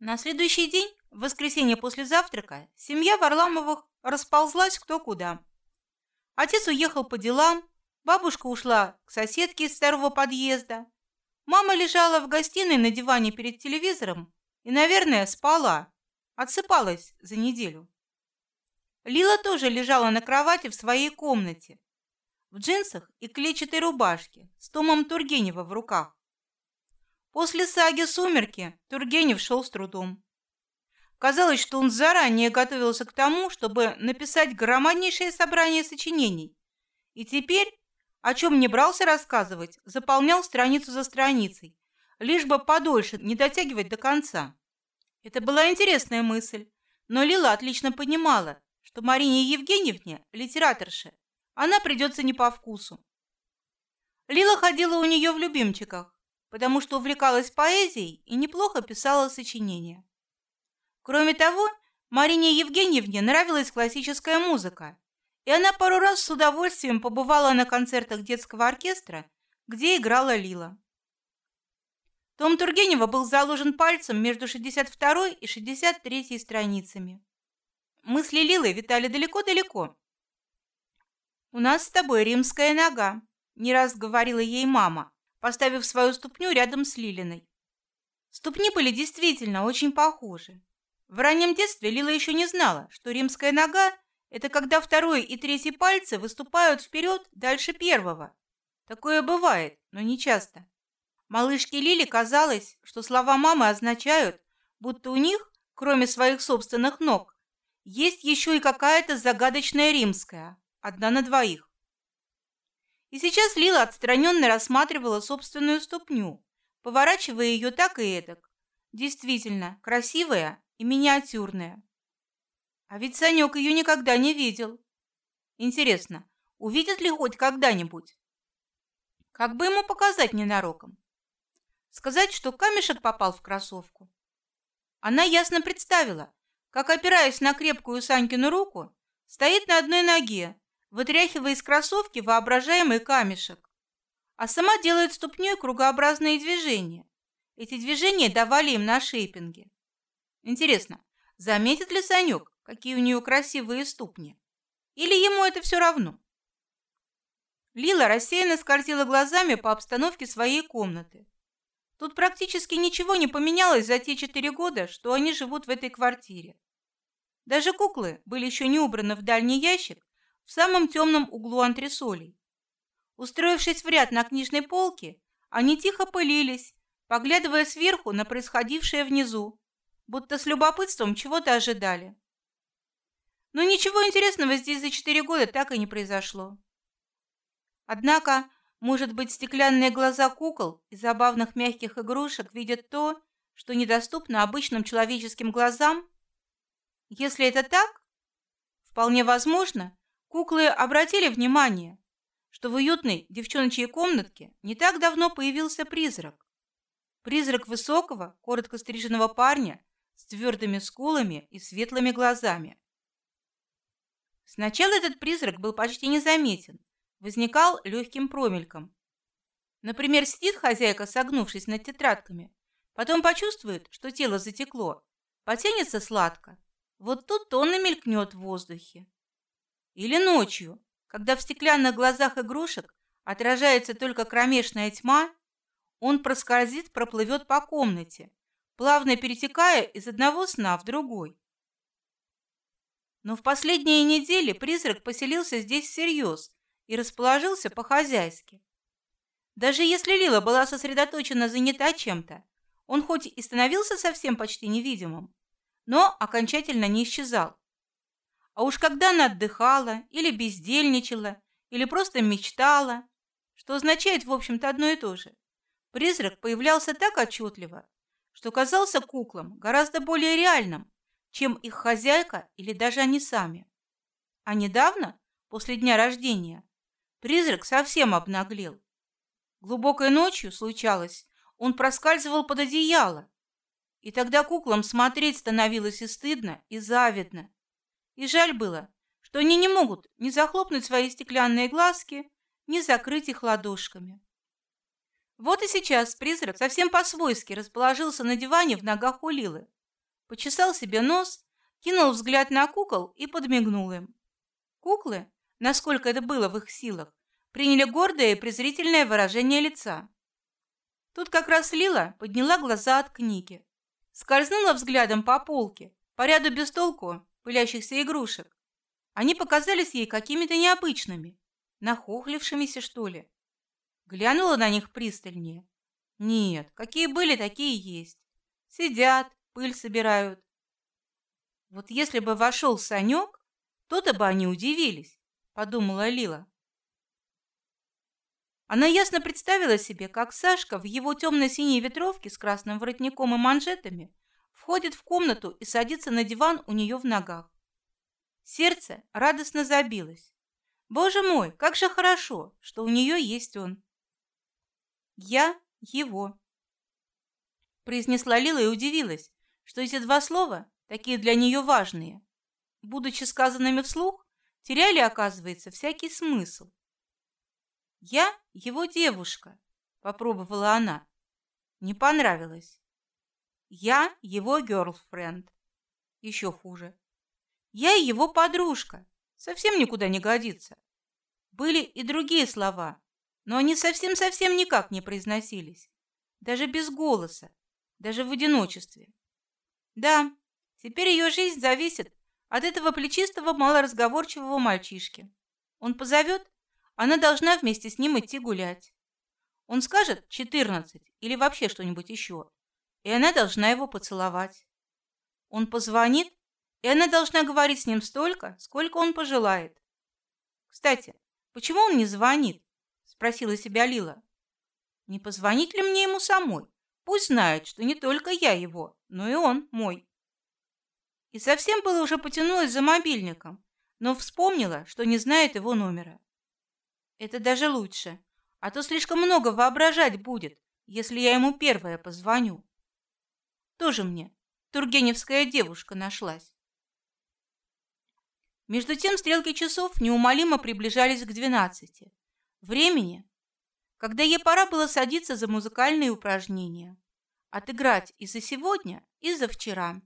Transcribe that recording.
На следующий день, в воскресенье после завтрака, семья Варламовых расползлась кто куда. Отец уехал по делам, бабушка ушла к соседке из старого подъезда. Мама лежала в гостиной на диване перед телевизором и, наверное, спала, отсыпалась за неделю. Лила тоже лежала на кровати в своей комнате, в джинсах и клетчатой рубашке, с томом Тургенева в руках. После саги «Сумерки» Тургенев шел с трудом. Казалось, что он заранее готовился к тому, чтобы написать громаднейшее собрание сочинений, и теперь, о чем не брался рассказывать, заполнял страницу за страницей, лишь бы подольше не дотягивать до конца. Это была интересная мысль, но Лила отлично понимала, что Марине Евгеньевне, литераторше, она придется не по вкусу. Лила ходила у нее в любимчиках, потому что увлекалась поэзией и неплохо писала сочинения. Кроме того, Марине Евгеньевне нравилась классическая музыка, и она пару раз с удовольствием побывала на концертах детского оркестра, где играла Лила. Том Тургенева был заложен пальцем между 62 и 63 страницами. Мысли Лилы витали далеко-далеко. «У нас с тобой римская нога», — не раз говорила ей мама, поставив свою ступню рядом с Лилиной. Ступни были действительно очень похожи. В раннем детстве Лила еще не знала, что римская нога – это когда второй и третий пальцы выступают вперед дальше первого. Такое бывает, но не часто. Малышке Лиле казалось, что слова мамы означают, будто у них, кроме своих собственных ног, есть еще и какая-то загадочная римская, одна на двоих. И сейчас Лила отстраненно рассматривала собственную ступню, поворачивая ее так и эдак. Действительно, красивая и миниатюрная. А ведь Санек ее никогда не видел. Интересно, увидит ли хоть когда-нибудь? Как бы ему показать ненароком? Сказать, что камешек попал в кроссовку? Она ясно представила, как, опираясь на крепкую Санькину руку, стоит на одной ноге, вытряхивая из кроссовки воображаемый камешек, а сама делает ступней кругообразные движения. Эти движения давали им на шейпинге. Интересно, заметит ли Санек, какие у нее красивые ступни? Или ему это все равно? Лила рассеянно скользила глазами по обстановке своей комнаты. Тут практически ничего не поменялось за те четыре года, что они живут в этой квартире. Даже куклы были еще не убраны в дальний ящик в самом темном углу антресолей. Устроившись в ряд на книжной полке, они тихо пылились, поглядывая сверху на происходившее внизу, будто с любопытством чего-то ожидали. Но ничего интересного здесь за четыре года так и не произошло. Однако, может быть, стеклянные глаза кукол и забавных мягких игрушек видят то, что недоступно обычным человеческим глазам? Если это так, вполне возможно, Куклы обратили внимание, что в уютной девчоночьей комнатке не так давно появился призрак. Призрак высокого, коротко стриженного парня с твердыми скулами и светлыми глазами. Сначала этот призрак был почти незаметен, возникал легким промельком. Например, сидит хозяйка, согнувшись над тетрадками, потом почувствует, что тело затекло, потянется сладко. Вот тут он и мелькнет в воздухе. Или ночью, когда в стеклянных глазах игрушек отражается только кромешная тьма, он проскользит, проплывет по комнате, плавно перетекая из одного сна в другой. Но в последние недели призрак поселился здесь всерьез и расположился по-хозяйски. Даже если Лила была сосредоточена занята чем-то, он хоть и становился совсем почти невидимым, но окончательно не исчезал. А уж когда она отдыхала или бездельничала, или просто мечтала, что означает, в общем-то, одно и то же, призрак появлялся так отчетливо, что казался куклам гораздо более реальным, чем их хозяйка или даже они сами. А недавно, после дня рождения, призрак совсем обнаглел. Глубокой ночью случалось, он проскальзывал под одеяло, и тогда куклам смотреть становилось и стыдно, и завидно. И жаль было, что они не могут ни захлопнуть свои стеклянные глазки, ни закрыть их ладошками. Вот и сейчас призрак совсем по-свойски расположился на диване в ногах у Лилы, почесал себе нос, кинул взгляд на кукол и подмигнул им. Куклы, насколько это было в их силах, приняли гордое и презрительное выражение лица. Тут как раз Лила подняла глаза от книги, скользнула взглядом по полке, по ряду без толку пылящихся игрушек. Они показались ей какими-то необычными, нахохлившимися, что ли. Глянула на них пристальнее. Нет, какие были, такие есть. Сидят, пыль собирают. Вот если бы вошел Санек, то-то бы они удивились, подумала Лила. Она ясно представила себе, как Сашка в его темно-синей ветровке с красным воротником и манжетами входит в комнату и садится на диван у нее в ногах. Сердце радостно забилось. Боже мой, как же хорошо, что у нее есть он. Я его. Произнесла Лила и удивилась, что эти два слова, такие для нее важные, будучи сказанными вслух, теряли, оказывается, всякий смысл. Я его девушка, попробовала она. Не понравилось. Я его girlfriend. Еще хуже. Я его подружка. Совсем никуда не годится. Были и другие слова, но они совсем-совсем никак не произносились, даже без голоса, даже в одиночестве. Да, теперь ее жизнь зависит от этого плечистого, малоразговорчивого мальчишки. Он позовет, она должна вместе с ним идти гулять. Он скажет четырнадцать или вообще что-нибудь еще, и она должна его поцеловать. Он позвонит, и она должна говорить с ним столько, сколько он пожелает. Кстати, почему он не звонит? спросила себя Лила. Не позвонить ли мне ему самой? Пусть знает, что не только я его, но и он мой. И совсем было уже потянулась за мобильником, но вспомнила, что не знает его номера. Это даже лучше, а то слишком много воображать будет, если я ему первая позвоню. Тоже мне тургеневская девушка нашлась. Между тем стрелки часов неумолимо приближались к двенадцати времени, когда ей пора было садиться за музыкальные упражнения, отыграть и за сегодня, и за вчера.